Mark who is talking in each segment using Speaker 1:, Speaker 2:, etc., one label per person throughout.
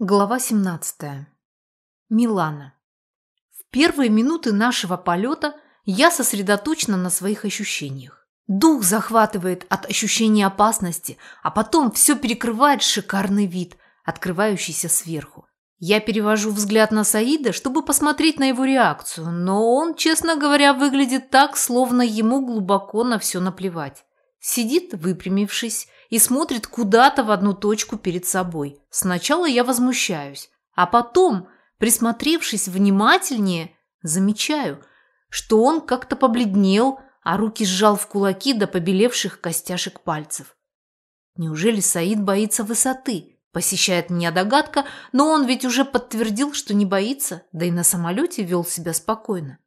Speaker 1: Глава 17. Милана. В первые минуты нашего полета я сосредоточена на своих ощущениях. Дух захватывает от ощущения опасности, а потом все перекрывает шикарный вид, открывающийся сверху. Я перевожу взгляд на Саида, чтобы посмотреть на его реакцию, но он, честно говоря, выглядит так, словно ему глубоко на все наплевать. Сидит, выпрямившись, и смотрит куда-то в одну точку перед собой. Сначала я возмущаюсь, а потом, присмотревшись внимательнее, замечаю, что он как-то побледнел, а руки сжал в кулаки до побелевших костяшек пальцев. Неужели Саид боится высоты? Посещает меня догадка, но он ведь уже подтвердил, что не боится, да и на самолете вел себя спокойно.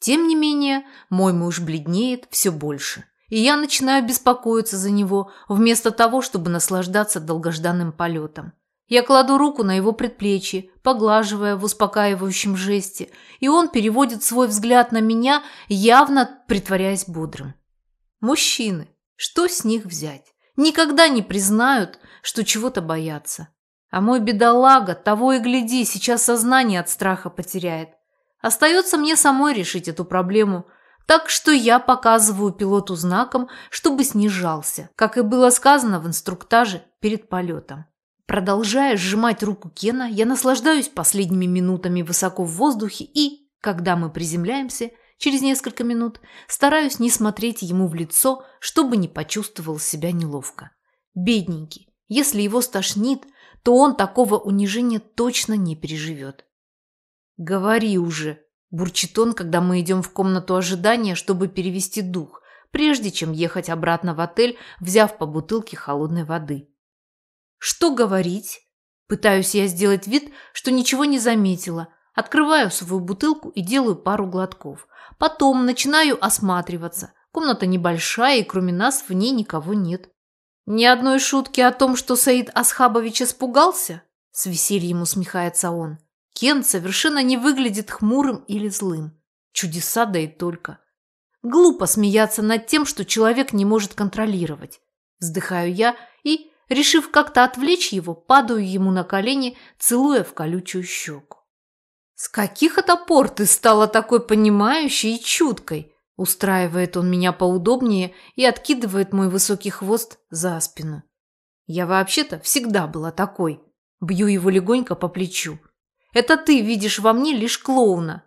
Speaker 1: Тем не менее, мой муж бледнеет все больше и я начинаю беспокоиться за него, вместо того, чтобы наслаждаться долгожданным полетом. Я кладу руку на его предплечье, поглаживая в успокаивающем жесте, и он переводит свой взгляд на меня, явно притворяясь бодрым. Мужчины, что с них взять? Никогда не признают, что чего-то боятся. А мой бедолага, того и гляди, сейчас сознание от страха потеряет. Остается мне самой решить эту проблему – так что я показываю пилоту знаком, чтобы снижался, как и было сказано в инструктаже перед полетом. Продолжая сжимать руку Кена, я наслаждаюсь последними минутами высоко в воздухе и, когда мы приземляемся, через несколько минут, стараюсь не смотреть ему в лицо, чтобы не почувствовал себя неловко. Бедненький, если его стошнит, то он такого унижения точно не переживет. «Говори уже», Бурчит он, когда мы идем в комнату ожидания, чтобы перевести дух, прежде чем ехать обратно в отель, взяв по бутылке холодной воды. Что говорить? Пытаюсь я сделать вид, что ничего не заметила. Открываю свою бутылку и делаю пару глотков. Потом начинаю осматриваться. Комната небольшая, и кроме нас в ней никого нет. Ни одной шутки о том, что Саид Асхабович испугался? С весельем усмехается он. Кен совершенно не выглядит хмурым или злым. Чудеса да и только. Глупо смеяться над тем, что человек не может контролировать. Вздыхаю я и, решив как-то отвлечь его, падаю ему на колени, целуя в колючую щеку. «С каких это пор ты стала такой понимающей и чуткой?» Устраивает он меня поудобнее и откидывает мой высокий хвост за спину. Я вообще-то всегда была такой. Бью его легонько по плечу. Это ты видишь во мне лишь клоуна.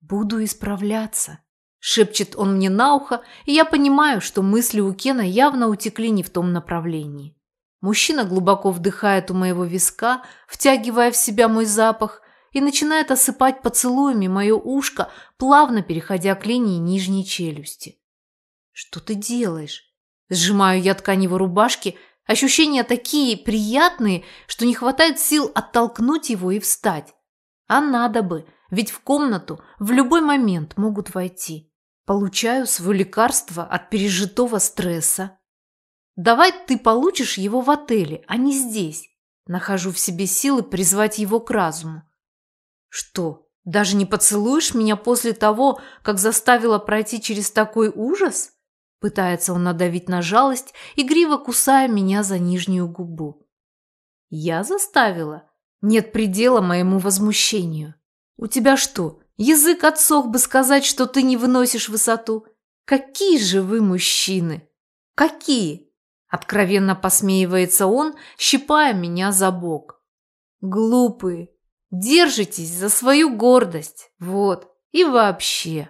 Speaker 1: Буду исправляться. Шепчет он мне на ухо, и я понимаю, что мысли у Кена явно утекли не в том направлении. Мужчина глубоко вдыхает у моего виска, втягивая в себя мой запах, и начинает осыпать поцелуями мое ушко, плавно переходя к линии нижней челюсти. «Что ты делаешь?» Сжимаю я ткань его рубашки, Ощущения такие приятные, что не хватает сил оттолкнуть его и встать. А надо бы, ведь в комнату в любой момент могут войти. Получаю свое лекарство от пережитого стресса. Давай ты получишь его в отеле, а не здесь. Нахожу в себе силы призвать его к разуму. Что, даже не поцелуешь меня после того, как заставила пройти через такой ужас? Пытается он надавить на жалость, игриво кусая меня за нижнюю губу. Я заставила? Нет предела моему возмущению. У тебя что, язык отсох бы сказать, что ты не выносишь высоту? Какие же вы мужчины? Какие? Откровенно посмеивается он, щипая меня за бок. Глупые. Держитесь за свою гордость. Вот. И вообще.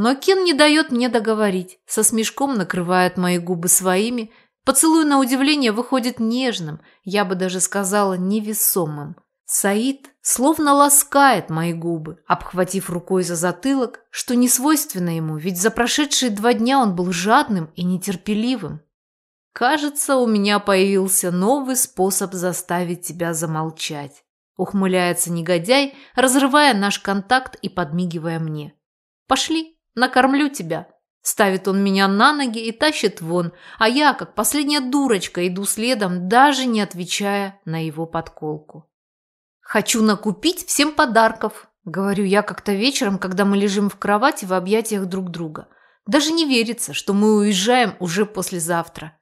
Speaker 1: Но Кен не дает мне договорить, со смешком накрывает мои губы своими, поцелуй на удивление выходит нежным, я бы даже сказала невесомым. Саид словно ласкает мои губы, обхватив рукой за затылок, что не свойственно ему, ведь за прошедшие два дня он был жадным и нетерпеливым. «Кажется, у меня появился новый способ заставить тебя замолчать», ухмыляется негодяй, разрывая наш контакт и подмигивая мне. «Пошли». Накормлю тебя». Ставит он меня на ноги и тащит вон, а я, как последняя дурочка, иду следом, даже не отвечая на его подколку. «Хочу накупить всем подарков», – говорю я как-то вечером, когда мы лежим в кровати в объятиях друг друга. Даже не верится, что мы уезжаем уже послезавтра.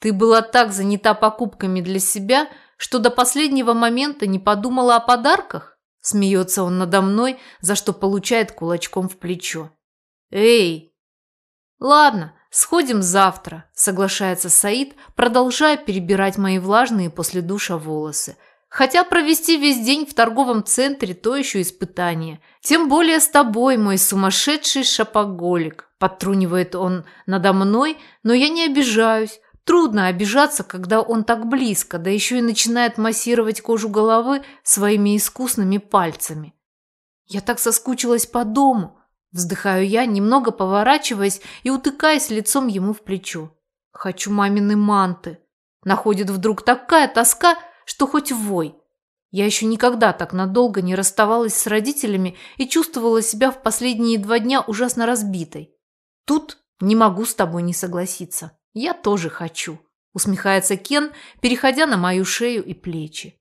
Speaker 1: Ты была так занята покупками для себя, что до последнего момента не подумала о подарках? Смеется он надо мной, за что получает кулачком в плечо. Эй! Ладно, сходим завтра, соглашается Саид, продолжая перебирать мои влажные после душа волосы. Хотя провести весь день в торговом центре – то еще испытание. Тем более с тобой, мой сумасшедший шапоголик. Подтрунивает он надо мной, но я не обижаюсь. Трудно обижаться, когда он так близко, да еще и начинает массировать кожу головы своими искусными пальцами. Я так соскучилась по дому. Вздыхаю я, немного поворачиваясь и утыкаясь лицом ему в плечо. Хочу мамины манты. Находит вдруг такая тоска – что хоть вой. Я еще никогда так надолго не расставалась с родителями и чувствовала себя в последние два дня ужасно разбитой. Тут не могу с тобой не согласиться. Я тоже хочу, усмехается Кен, переходя на мою шею и плечи.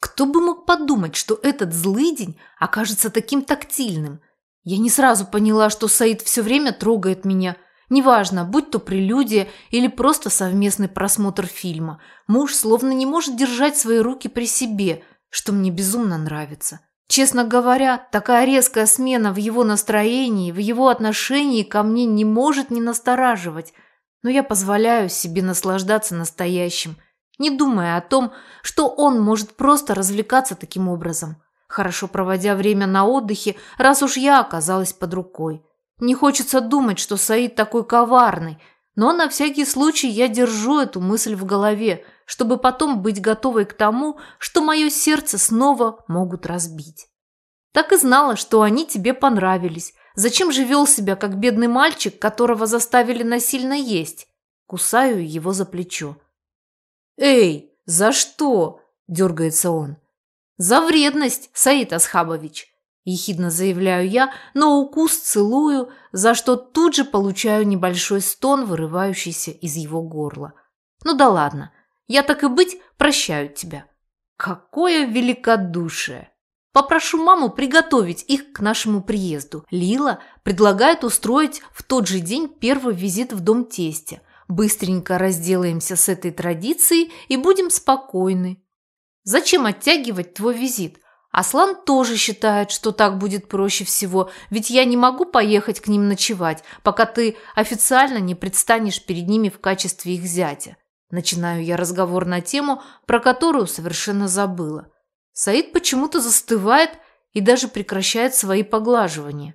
Speaker 1: Кто бы мог подумать, что этот злый день окажется таким тактильным? Я не сразу поняла, что Саид все время трогает меня – Неважно, будь то прелюдия или просто совместный просмотр фильма, муж словно не может держать свои руки при себе, что мне безумно нравится. Честно говоря, такая резкая смена в его настроении, в его отношении ко мне не может не настораживать, но я позволяю себе наслаждаться настоящим, не думая о том, что он может просто развлекаться таким образом, хорошо проводя время на отдыхе, раз уж я оказалась под рукой. Не хочется думать, что Саид такой коварный, но на всякий случай я держу эту мысль в голове, чтобы потом быть готовой к тому, что мое сердце снова могут разбить. Так и знала, что они тебе понравились. Зачем же вел себя, как бедный мальчик, которого заставили насильно есть? Кусаю его за плечо. «Эй, за что?» – дергается он. «За вредность, Саид Асхабович. – ехидно заявляю я, но укус целую, за что тут же получаю небольшой стон, вырывающийся из его горла. Ну да ладно, я так и быть прощаю тебя. Какое великодушие! Попрошу маму приготовить их к нашему приезду. Лила предлагает устроить в тот же день первый визит в дом тестя. Быстренько разделаемся с этой традицией и будем спокойны. Зачем оттягивать твой визит? Аслан тоже считает, что так будет проще всего, ведь я не могу поехать к ним ночевать, пока ты официально не предстанешь перед ними в качестве их зятя. Начинаю я разговор на тему, про которую совершенно забыла. Саид почему-то застывает и даже прекращает свои поглаживания.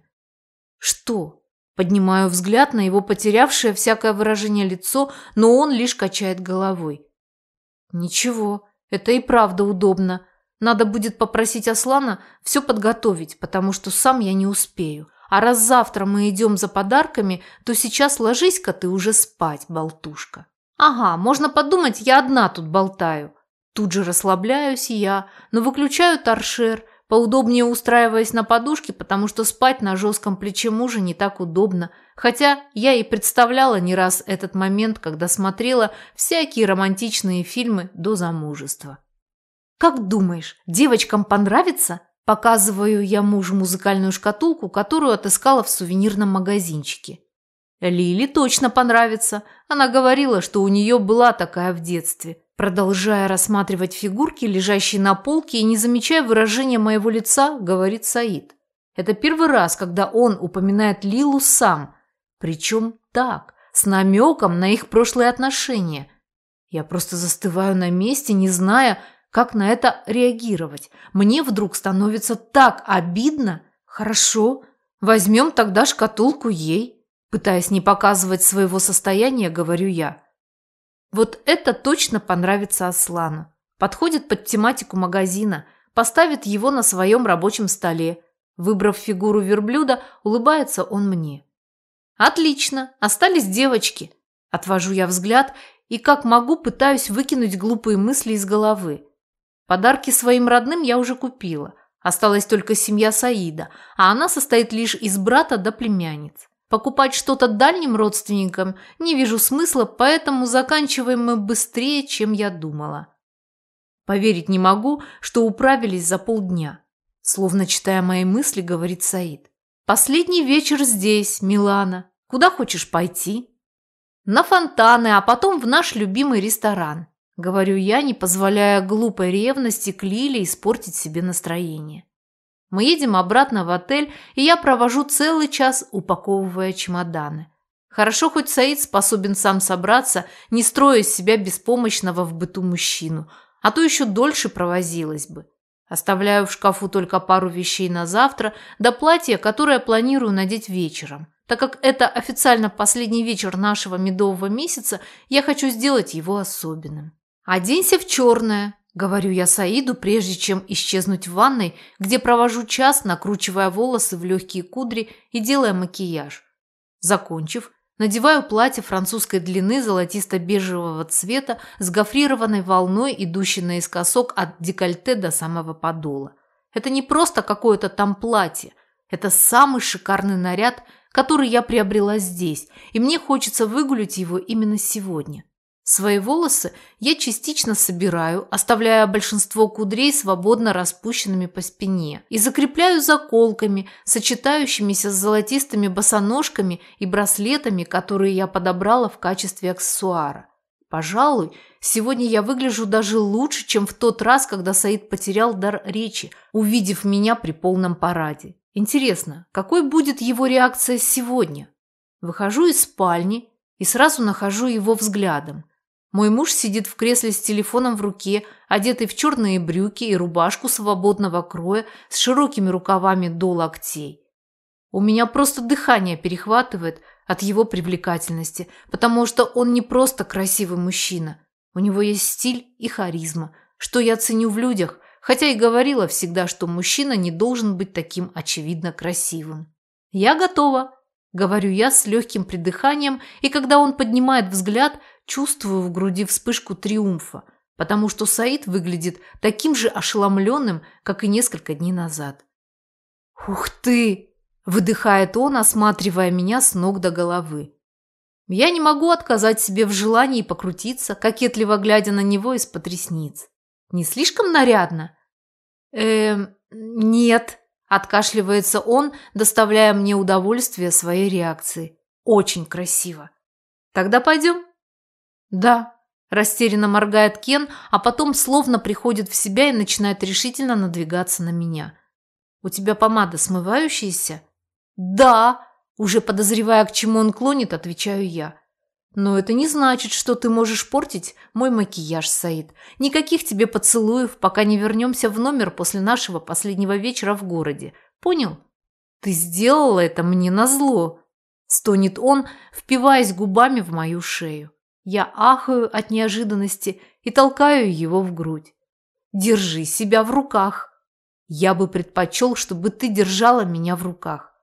Speaker 1: Что? Поднимаю взгляд на его потерявшее всякое выражение лицо, но он лишь качает головой. Ничего, это и правда удобно. Надо будет попросить Аслана все подготовить, потому что сам я не успею. А раз завтра мы идем за подарками, то сейчас ложись-ка ты уже спать, болтушка. Ага, можно подумать, я одна тут болтаю. Тут же расслабляюсь я, но выключаю торшер, поудобнее устраиваясь на подушке, потому что спать на жестком плече мужа не так удобно, хотя я и представляла не раз этот момент, когда смотрела всякие романтичные фильмы до замужества. «Как думаешь, девочкам понравится?» Показываю я мужу музыкальную шкатулку, которую отыскала в сувенирном магазинчике. Лили точно понравится. Она говорила, что у нее была такая в детстве. Продолжая рассматривать фигурки, лежащие на полке и не замечая выражения моего лица, говорит Саид. Это первый раз, когда он упоминает Лилу сам. Причем так, с намеком на их прошлые отношения. Я просто застываю на месте, не зная, как на это реагировать? Мне вдруг становится так обидно. Хорошо, возьмем тогда шкатулку ей. Пытаясь не показывать своего состояния, говорю я. Вот это точно понравится Аслану. Подходит под тематику магазина, поставит его на своем рабочем столе. Выбрав фигуру верблюда, улыбается он мне. «Отлично, остались девочки». Отвожу я взгляд и как могу пытаюсь выкинуть глупые мысли из головы. Подарки своим родным я уже купила. Осталась только семья Саида, а она состоит лишь из брата до племянниц. Покупать что-то дальним родственникам не вижу смысла, поэтому заканчиваем мы быстрее, чем я думала. Поверить не могу, что управились за полдня. Словно читая мои мысли, говорит Саид. Последний вечер здесь, Милана. Куда хочешь пойти? На фонтаны, а потом в наш любимый ресторан. говорю я, не позволяя глупой ревности к Лиле испортить себе настроение. Мы едем обратно в отель, и я провожу целый час, упаковывая чемоданы. Хорошо, хоть Саид способен сам собраться, не строя из себя беспомощного в быту мужчину, а то еще дольше провозилась бы. Оставляю в шкафу только пару вещей на завтра, до платья, которое планирую надеть вечером. Так как это официально последний вечер нашего медового месяца, я хочу сделать его особенным. «Оденься в черное», – говорю я Саиду, прежде чем исчезнуть в ванной, где провожу час, накручивая волосы в легкие кудри и делая макияж. Закончив, надеваю платье французской длины золотисто-бежевого цвета с гофрированной волной, идущей наискосок от декольте до самого подола. Это не просто какое-то там платье, это самый шикарный наряд, который я приобрела здесь, и мне хочется выгулять его именно сегодня. Свои волосы я частично собираю, оставляя большинство кудрей свободно распущенными по спине и закрепляю заколками, сочетающимися с золотистыми босоножками и браслетами, которые я подобрала в качестве аксессуара. Пожалуй, сегодня я выгляжу даже лучше, чем в тот раз, когда Саид потерял дар речи, увидев меня при полном параде. Интересно, какой будет его реакция сегодня? Выхожу из спальни и сразу нахожу его взглядом. Мой муж сидит в кресле с телефоном в руке, одетый в черные брюки и рубашку свободного кроя с широкими рукавами до локтей. У меня просто дыхание перехватывает от его привлекательности, потому что он не просто красивый мужчина. У него есть стиль и харизма, что я ценю в людях, хотя и говорила всегда, что мужчина не должен быть таким очевидно красивым. «Я готова», – говорю я с легким придыханием, и когда он поднимает взгляд, Чувствую в груди вспышку триумфа, потому что Саид выглядит таким же ошеломленным, как и несколько дней назад. «Ух ты!» – выдыхает он, осматривая меня с ног до головы. Я не могу отказать себе в желании покрутиться, кокетливо глядя на него из-под ресниц. Не слишком нарядно? Эм, нет, откашливается он, доставляя мне удовольствие своей реакции. Очень красиво. Тогда пойдем. «Да», – растерянно моргает Кен, а потом словно приходит в себя и начинает решительно надвигаться на меня. «У тебя помада смывающаяся?» «Да», – уже подозревая, к чему он клонит, отвечаю я. «Но это не значит, что ты можешь портить мой макияж, Саид. Никаких тебе поцелуев, пока не вернемся в номер после нашего последнего вечера в городе. Понял? Ты сделала это мне назло!» Стонет он, впиваясь губами в мою шею. Я ахаю от неожиданности и толкаю его в грудь. Держи себя в руках. Я бы предпочел, чтобы ты держала меня в руках.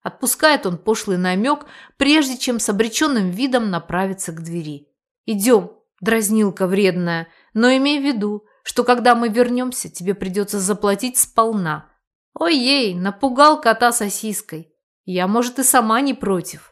Speaker 1: Отпускает он пошлый намек, прежде чем с обреченным видом направиться к двери. Идем, дразнилка вредная, но имей в виду, что когда мы вернемся, тебе придется заплатить сполна. Ой-ей, напугал кота сосиской. Я, может, и сама не против.